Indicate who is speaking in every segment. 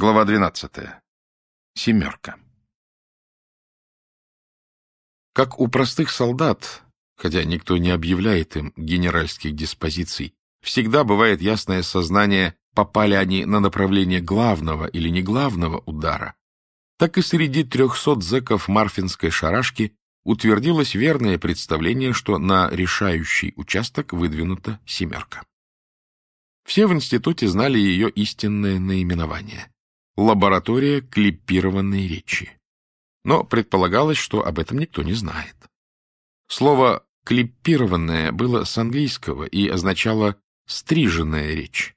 Speaker 1: Глава 12. Семерка. Как у простых солдат, хотя никто не объявляет им генеральских диспозиций, всегда бывает ясное сознание, попали они на направление главного или не главного удара, так и среди трехсот зэков Марфинской шарашки утвердилось верное представление, что на решающий участок выдвинута семерка. Все в институте знали ее истинное наименование лаборатория клиппированной речи. Но предполагалось, что об этом никто не знает. Слово «клиппированная» было с английского и означало «стриженная речь».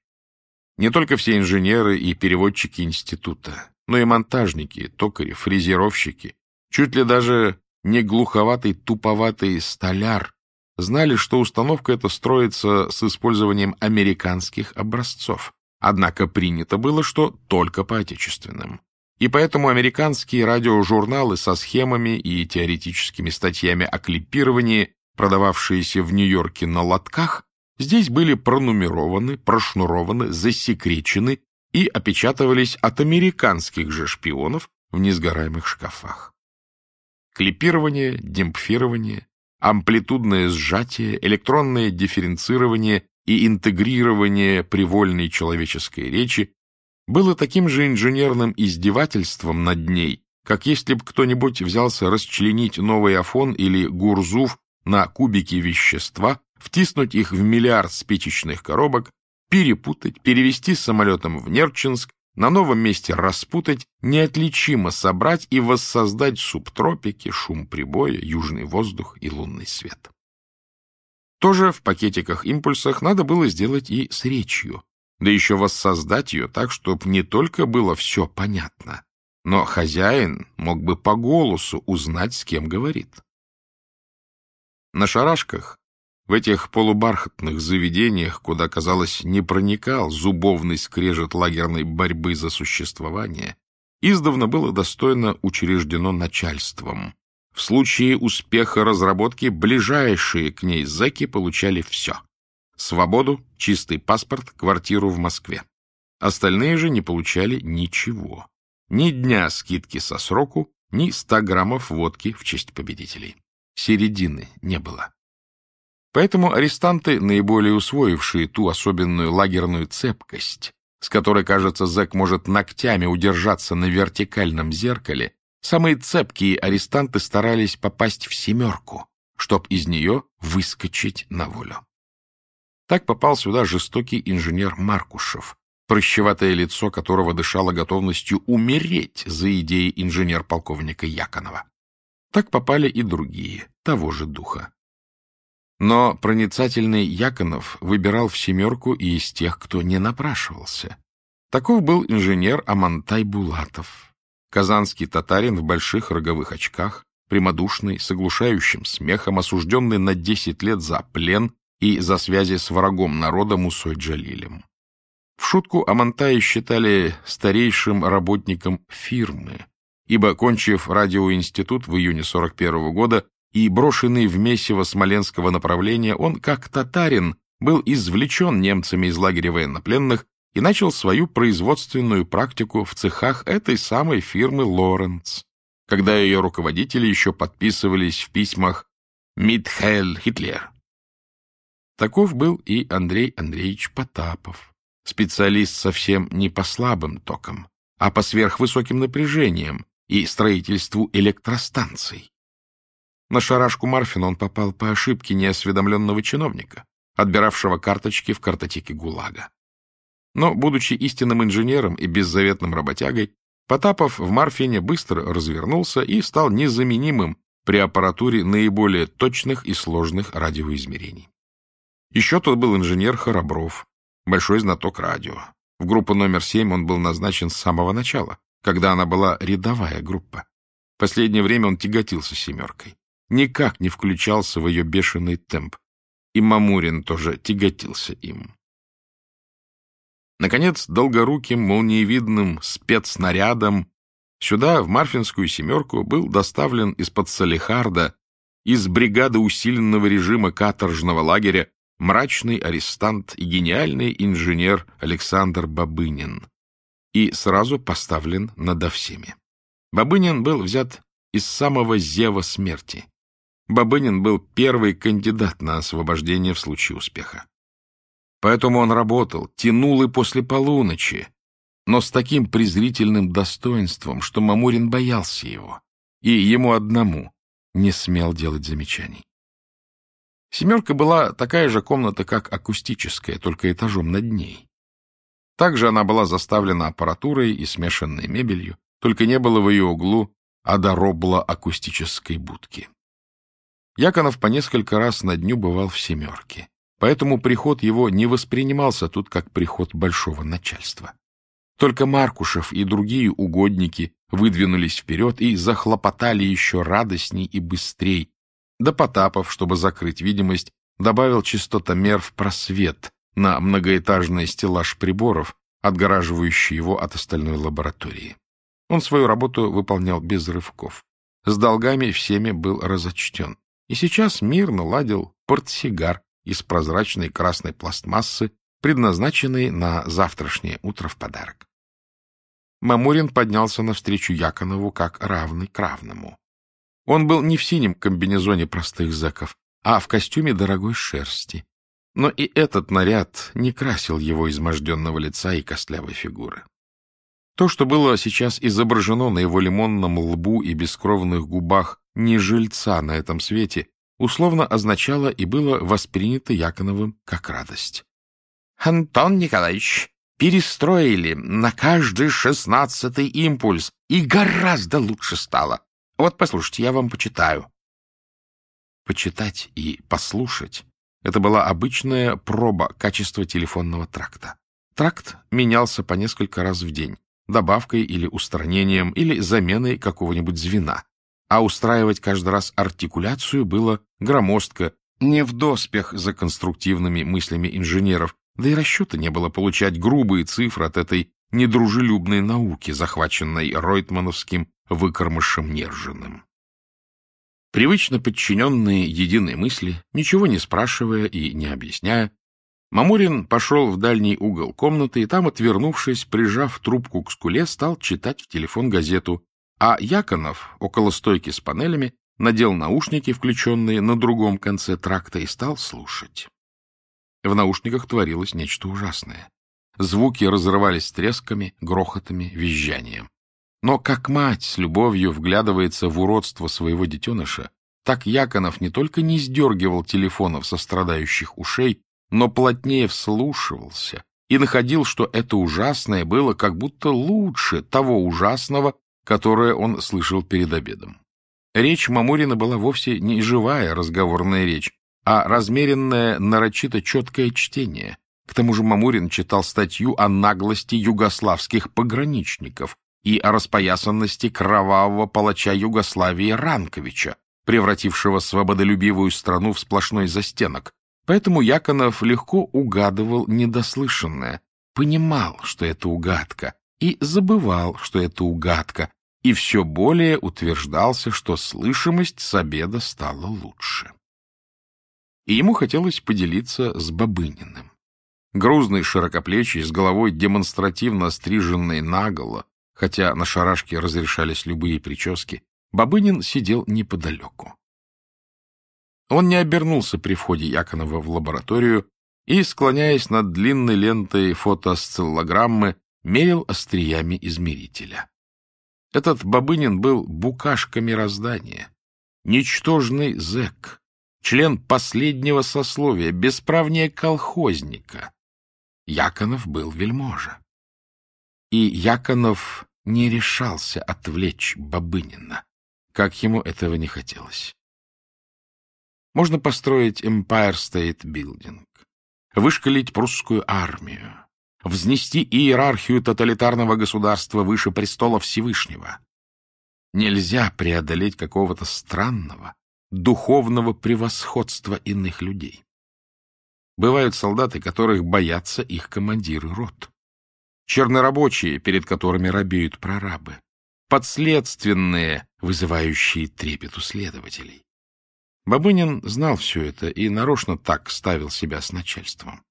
Speaker 1: Не только все инженеры и переводчики института, но и монтажники, токари, фрезеровщики, чуть ли даже не глуховатый, туповатый столяр знали, что установка эта строится с использованием американских образцов, Однако принято было, что только по отечественным. И поэтому американские радиожурналы со схемами и теоретическими статьями о клипировании, продававшиеся в Нью-Йорке на лотках, здесь были пронумерованы, прошнурованы, засекречены и опечатывались от американских же шпионов в несгораемых шкафах. Клипирование, демпфирование, амплитудное сжатие, электронное дифференцирование и интегрирование привольной человеческой речи было таким же инженерным издевательством над ней, как если бы кто-нибудь взялся расчленить новый Афон или Гурзуф на кубики вещества, втиснуть их в миллиард спичечных коробок, перепутать, перевести самолетом в Нерчинск, на новом месте распутать, неотличимо собрать и воссоздать субтропики, шум прибоя, южный воздух и лунный свет. Тоже в пакетиках-импульсах надо было сделать и с речью, да еще воссоздать ее так, чтобы не только было все понятно, но хозяин мог бы по голосу узнать, с кем говорит. На шарашках, в этих полубархатных заведениях, куда, казалось, не проникал зубовный скрежет лагерной борьбы за существование, издавна было достойно учреждено начальством, в случае успеха разработки ближайшие к ней зэки получали все. Свободу, чистый паспорт, квартиру в Москве. Остальные же не получали ничего. Ни дня скидки со сроку, ни ста граммов водки в честь победителей. Середины не было. Поэтому арестанты, наиболее усвоившие ту особенную лагерную цепкость, с которой, кажется, зэк может ногтями удержаться на вертикальном зеркале, Самые цепкие арестанты старались попасть в «семерку», чтоб из нее выскочить на волю. Так попал сюда жестокий инженер Маркушев, прыщеватое лицо которого дышало готовностью умереть за идеи инженер-полковника Яконова. Так попали и другие, того же духа. Но проницательный Яконов выбирал в «семерку» и из тех, кто не напрашивался. Таков был инженер Амантай Булатов, Казанский татарин в больших роговых очках, прямодушный, с оглушающим смехом, осужденный на десять лет за плен и за связи с врагом народа Мусой Джалилем. В шутку Амантая считали старейшим работником фирмы, ибо, кончив радиоинститут в июне 41 -го года и брошенный в месиво смоленского направления, он, как татарин, был извлечен немцами из лагеря военнопленных и начал свою производственную практику в цехах этой самой фирмы «Лоренц», когда ее руководители еще подписывались в письмах «Митхель Хитлер». Таков был и Андрей Андреевич Потапов, специалист совсем не по слабым токам, а по сверхвысоким напряжениям и строительству электростанций. На шарашку Марфина он попал по ошибке неосведомленного чиновника, отбиравшего карточки в картотеке ГУЛАГа. Но, будучи истинным инженером и беззаветным работягой, Потапов в Марфине быстро развернулся и стал незаменимым при аппаратуре наиболее точных и сложных радиоизмерений. Еще тот был инженер Хоробров, большой знаток радио. В группу номер семь он был назначен с самого начала, когда она была рядовая группа. Последнее время он тяготился семеркой. Никак не включался в ее бешеный темп. И Мамурин тоже тяготился им. Наконец, долгоруким, молниевидным спецснарядом сюда, в Марфинскую «семерку», был доставлен из-под Салихарда, из бригады усиленного режима каторжного лагеря, мрачный арестант и гениальный инженер Александр Бабынин. и сразу поставлен надо всеми. Бабынин был взят из самого зева смерти. Бабынин был первый кандидат на освобождение в случае успеха. Поэтому он работал, тянул и после полуночи, но с таким презрительным достоинством, что Мамурин боялся его, и ему одному не смел делать замечаний. Семерка была такая же комната, как акустическая, только этажом над ней. Также она была заставлена аппаратурой и смешанной мебелью, только не было в ее углу адоробла-акустической будки. Яконов по несколько раз на дню бывал в «семерке», поэтому приход его не воспринимался тут как приход большого начальства. Только Маркушев и другие угодники выдвинулись вперед и захлопотали еще радостней и быстрей, да Потапов, чтобы закрыть видимость, добавил частотомер в просвет на многоэтажный стеллаж приборов, отгораживающий его от остальной лаборатории. Он свою работу выполнял без рывков. С долгами всеми был разочтен. И сейчас мирно ладил портсигар из прозрачной красной пластмассы, предназначенный на завтрашнее утро в подарок. Мамурин поднялся навстречу Яконову как равный к равному. Он был не в синем комбинезоне простых зэков, а в костюме дорогой шерсти. Но и этот наряд не красил его изможденного лица и костлявой фигуры. То, что было сейчас изображено на его лимонном лбу и бескровных губах не жильца на этом свете, условно означало и было воспринято Яконовым как радость. — Антон Николаевич, перестроили на каждый шестнадцатый импульс, и гораздо лучше стало. Вот, послушайте, я вам почитаю. Почитать и послушать — это была обычная проба качества телефонного тракта. Тракт менялся по несколько раз в день, добавкой или устранением, или заменой какого-нибудь звена. А устраивать каждый раз артикуляцию было громоздко, не в доспех за конструктивными мыслями инженеров, да и расчета не было получать грубые цифры от этой недружелюбной науки, захваченной Ройтмановским выкормышем Нержиным. Привычно подчиненные единой мысли, ничего не спрашивая и не объясняя, Мамурин пошел в дальний угол комнаты и там, отвернувшись, прижав трубку к скуле, стал читать в телефон газету, а Яконов, около стойки с панелями, надел наушники, включенные на другом конце тракта, и стал слушать. В наушниках творилось нечто ужасное. Звуки разрывались тресками, грохотами, визжанием. Но как мать с любовью вглядывается в уродство своего детеныша, так Яконов не только не сдергивал телефонов со страдающих ушей, но плотнее вслушивался и находил, что это ужасное было как будто лучше того ужасного, которое он слышал перед обедом. Речь Мамурина была вовсе не живая разговорная речь, а размеренное, нарочито четкое чтение. К тому же Мамурин читал статью о наглости югославских пограничников, и о распоясанности кровавого палача Югославии Ранковича, превратившего свободолюбивую страну в сплошной застенок. Поэтому Яконов легко угадывал недослышанное, понимал, что это угадка, и забывал, что это угадка, и все более утверждался, что слышимость с обеда стала лучше. И ему хотелось поделиться с Бабыниным. Грузный широкоплечий, с головой демонстративно стриженный наголо, хотя на шарашке разрешались любые прически, Бабынин сидел неподалеку. Он не обернулся при входе Яконова в лабораторию и, склоняясь над длинной лентой фотосциллограммы, мерил остриями измерителя. Этот Бабынин был букашка мироздания, ничтожный зэк, член последнего сословия, бесправнее колхозника. Яконов был вельможа. И Яконов не решался отвлечь Бабынина, как ему этого не хотелось. Можно построить Empire State Building, вышкалить прусскую армию, взнести иерархию тоталитарного государства выше престола Всевышнего. Нельзя преодолеть какого-то странного, духовного превосходства иных людей. Бывают солдаты, которых боятся их командиры рот чернорабочие, перед которыми робеют прорабы, подследственные, вызывающие трепет у следователей. Бабынин знал все это и нарочно так ставил себя с начальством.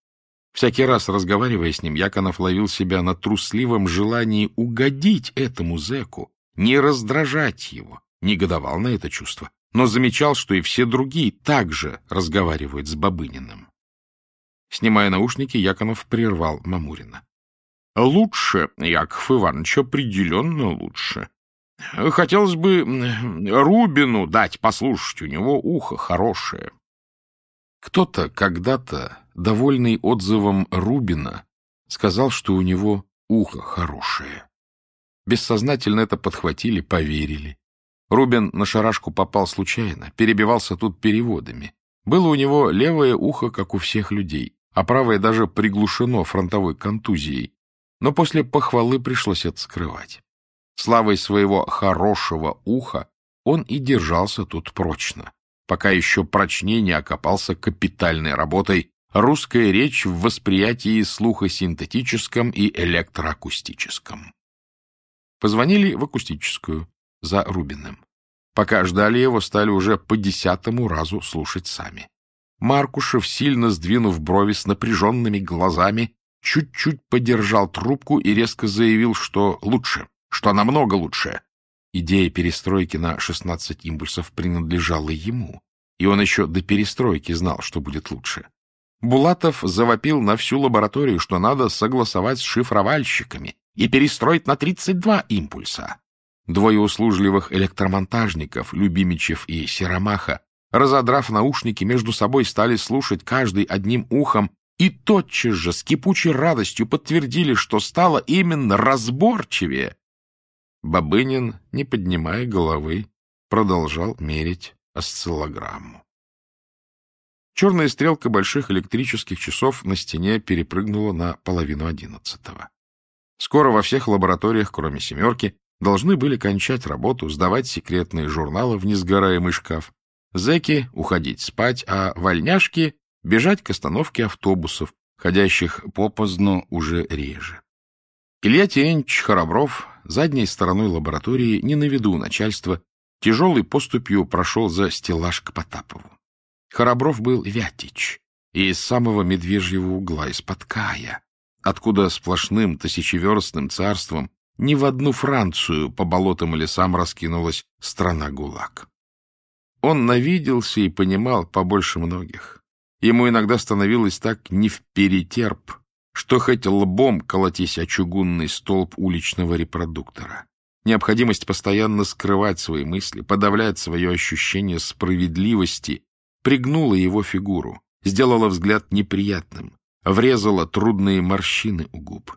Speaker 1: Всякий раз, разговаривая с ним, Яконов ловил себя на трусливом желании угодить этому зэку, не раздражать его, негодовал на это чувство, но замечал, что и все другие также разговаривают с Бабыниным. Снимая наушники, Яконов прервал Мамурина. — Лучше, Яков Иванович, определенно лучше. Хотелось бы Рубину дать послушать, у него ухо хорошее. Кто-то когда-то, довольный отзывом Рубина, сказал, что у него ухо хорошее. Бессознательно это подхватили, поверили. Рубин на шарашку попал случайно, перебивался тут переводами. Было у него левое ухо, как у всех людей, а правое даже приглушено фронтовой контузией. Но после похвалы пришлось это скрывать. Славой своего хорошего уха он и держался тут прочно, пока еще прочнее не окопался капитальной работой «Русская речь в восприятии слухосинтетическом и электроакустическом». Позвонили в акустическую за Рубиным. Пока ждали его, стали уже по десятому разу слушать сами. Маркушев, сильно сдвинув брови с напряженными глазами, чуть-чуть подержал трубку и резко заявил, что лучше, что намного лучше. Идея перестройки на 16 импульсов принадлежала ему, и он еще до перестройки знал, что будет лучше. Булатов завопил на всю лабораторию, что надо согласовать с шифровальщиками и перестроить на 32 импульса. Двое услужливых электромонтажников, Любимичев и Серомаха, разодрав наушники, между собой стали слушать каждый одним ухом и тотчас же с кипучей радостью подтвердили, что стало именно разборчивее. Бабынин, не поднимая головы, продолжал мерить осциллограмму. Черная стрелка больших электрических часов на стене перепрыгнула на половину одиннадцатого. Скоро во всех лабораториях, кроме «семерки», должны были кончать работу, сдавать секретные журналы в несгораемый шкаф, зэки уходить спать, а вольняшки бежать к остановке автобусов, ходящих попоздно уже реже. Илья Теренч Хоробров задней стороной лаборатории, не на виду начальства, тяжелой поступью прошел за стеллаж к Потапову. Хоробров был Вятич, и из самого медвежьего угла, из-под Кая, откуда сплошным тысячеверстным царством ни в одну Францию по болотам и лесам раскинулась страна ГУЛАГ. Он навиделся и понимал побольше многих. Ему иногда становилось так не вперетерп, что хоть лбом колотись о чугунный столб уличного репродуктора. Необходимость постоянно скрывать свои мысли, подавлять свое ощущение справедливости пригнула его фигуру, сделала взгляд неприятным, врезала трудные морщины у губ.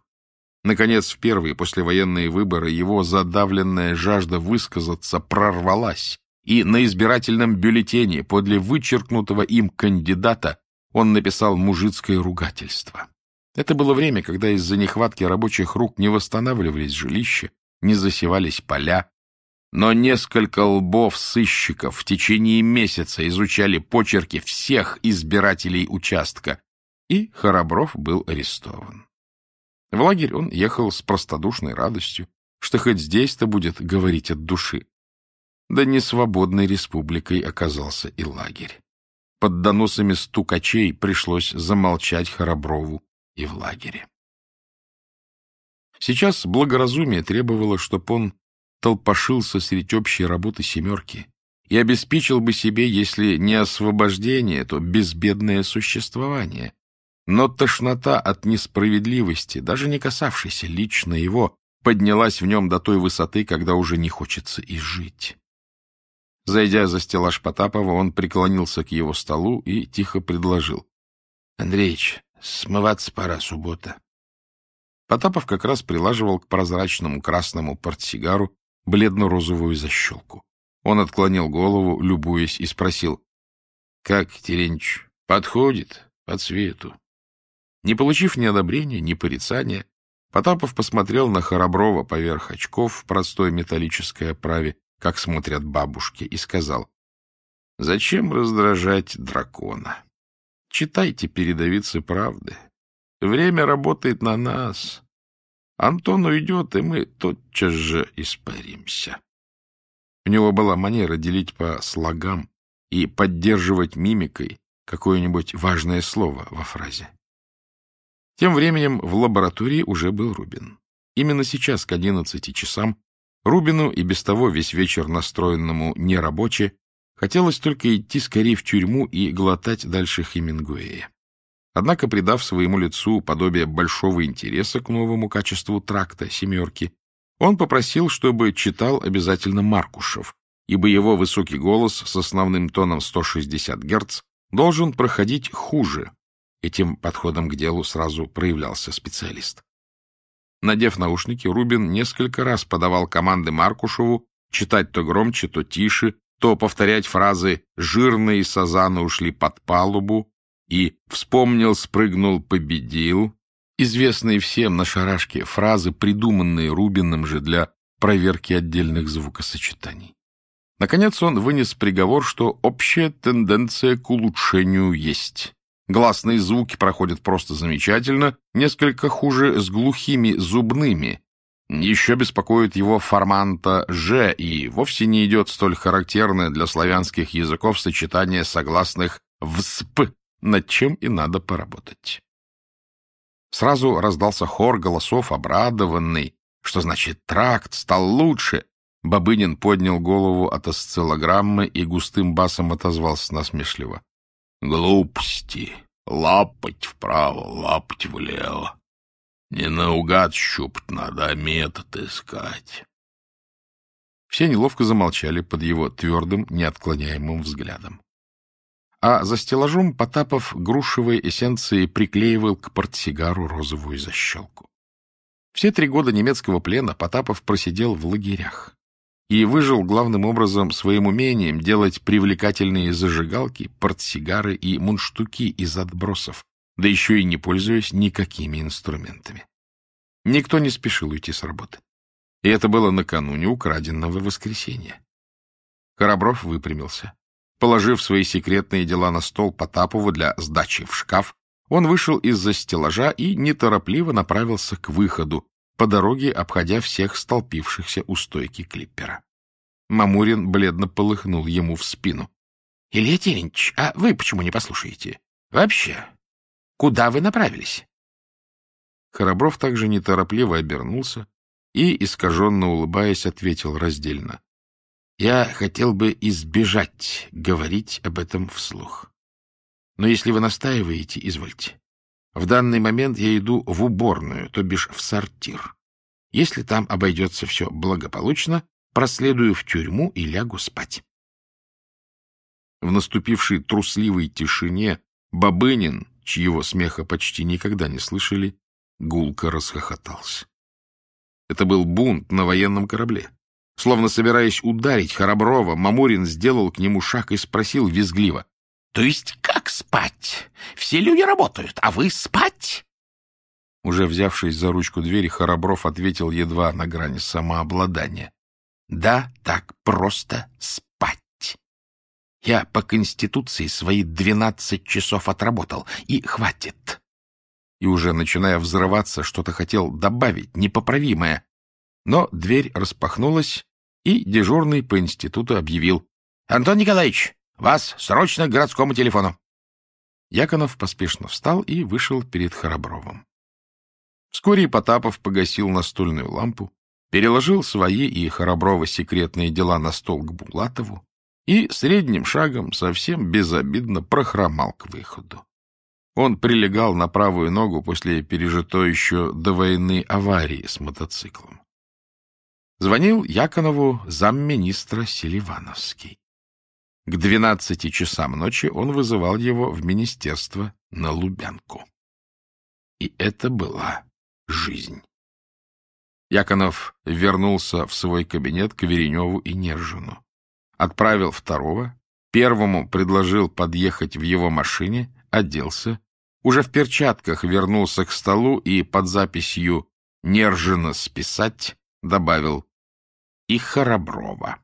Speaker 1: Наконец, в первые послевоенные выборы его задавленная жажда высказаться прорвалась, и на избирательном бюллетене подле вычеркнутого им кандидата он написал мужицкое ругательство. Это было время, когда из-за нехватки рабочих рук не восстанавливались жилища, не засевались поля, но несколько лбов сыщиков в течение месяца изучали почерки всех избирателей участка, и Хоробров был арестован. В лагерь он ехал с простодушной радостью, что хоть здесь-то будет говорить от души. Да не свободной республикой оказался и лагерь. Под доносами стукачей пришлось замолчать Хороброву и в лагере. Сейчас благоразумие требовало, чтоб он толпошился среди общей работы «семерки» и обеспечил бы себе, если не освобождение, то безбедное существование, но тошнота от несправедливости, даже не касавшейся лично его, поднялась в нем до той высоты, когда уже не хочется и жить. Зайдя за стеллаж Потапова, он преклонился к его столу и тихо предложил. — Андреич, смываться пора, суббота. Потапов как раз прилаживал к прозрачному красному портсигару бледно-розовую защелку. Он отклонил голову, любуясь, и спросил. — Как, Теренч, подходит по цвету? Не получив ни одобрения, ни порицания, Потапов посмотрел на Хороброва поверх очков в простой металлической оправе, как смотрят бабушки, и сказал, «Зачем раздражать дракона? Читайте передовицы правды. Время работает на нас. Антон уйдет, и мы тотчас же испаримся». У него была манера делить по слогам и поддерживать мимикой какое-нибудь важное слово во фразе. Тем временем в лаборатории уже был Рубин. Именно сейчас, к одиннадцати часам, Рубину и без того весь вечер настроенному нерабоче хотелось только идти скорее в тюрьму и глотать дальше Хемингуэя. Однако, придав своему лицу подобие большого интереса к новому качеству тракта «семерки», он попросил, чтобы читал обязательно Маркушев, ибо его высокий голос с основным тоном 160 Гц должен проходить хуже. Этим подходом к делу сразу проявлялся специалист. Надев наушники, Рубин несколько раз подавал команды Маркушеву читать то громче, то тише, то повторять фразы «жирные сазаны ушли под палубу» и «вспомнил, спрыгнул, победил», известные всем на шарашке фразы, придуманные Рубиным же для проверки отдельных звукосочетаний. Наконец он вынес приговор, что общая тенденция к улучшению есть. Гласные звуки проходят просто замечательно, несколько хуже с глухими зубными. Еще беспокоит его форманта «ж» и вовсе не идет столь характерное для славянских языков сочетание согласных «всп», над чем и надо поработать. Сразу раздался хор голосов, обрадованный, что значит тракт стал лучше. Бабынин поднял голову от осциллограммы и густым басом отозвался насмешливо. Глупости. Лапать вправо, лапать влево. Не наугад щупать надо, а метод искать. Все неловко замолчали под его твердым, неотклоняемым взглядом. А за стеллажом Потапов грушевые эссенции приклеивал к портсигару розовую защелку. Все три года немецкого плена Потапов просидел в лагерях и выжил главным образом своим умением делать привлекательные зажигалки, портсигары и мундштуки из отбросов, да еще и не пользуясь никакими инструментами. Никто не спешил уйти с работы. И это было накануне украденного воскресенья. Коробров выпрямился. Положив свои секретные дела на стол Потапову для сдачи в шкаф, он вышел из-за стеллажа и неторопливо направился к выходу, по дороге обходя всех столпившихся у стойки клиппера. Мамурин бледно полыхнул ему в спину. — Илья Терентьевич, а вы почему не послушаете? Вообще, куда вы направились? Храбров также неторопливо обернулся и, искаженно улыбаясь, ответил раздельно. — Я хотел бы избежать говорить об этом вслух. Но если вы настаиваете, извольте. В данный момент я иду в уборную, то бишь в сортир. Если там обойдется все благополучно, проследую в тюрьму и лягу спать. В наступившей трусливой тишине Бабынин, чьего смеха почти никогда не слышали, гулко расхохотался. Это был бунт на военном корабле. Словно собираясь ударить Хараброва, Мамурин сделал к нему шаг и спросил визгливо. То есть как спать? Все люди работают, а вы спать? Уже взявшись за ручку двери, Харабров ответил едва на грани самообладания. Да, так просто спать. Я по Конституции свои двенадцать часов отработал, и хватит. И уже начиная взрываться, что-то хотел добавить, непоправимое. Но дверь распахнулась, и дежурный по институту объявил. — Антон Николаевич, вас срочно к городскому телефону. Яконов поспешно встал и вышел перед Харабровым. Вскоре Потапов погасил настольную лампу, переложил свои и Хараброва секретные дела на стол к Булатову и средним шагом совсем безобидно прохромал к выходу. Он прилегал на правую ногу после пережитой еще до войны аварии с мотоциклом. Звонил Яконову замминистра Селивановский. К двенадцати часам ночи он вызывал его в министерство на Лубянку. И это была жизнь. Яконов вернулся в свой кабинет к Вереневу и Нержину. Отправил второго, первому предложил подъехать в его машине, оделся, уже в перчатках вернулся к столу и под записью «Нержина списать» добавил «и Хараброва».